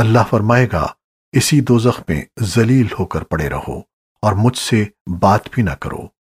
اللہ فرمائے گا، اسی دوزخ میں ذلیل ہو کر پڑے رہو اور مجھ سے بات بھی نہ کرو۔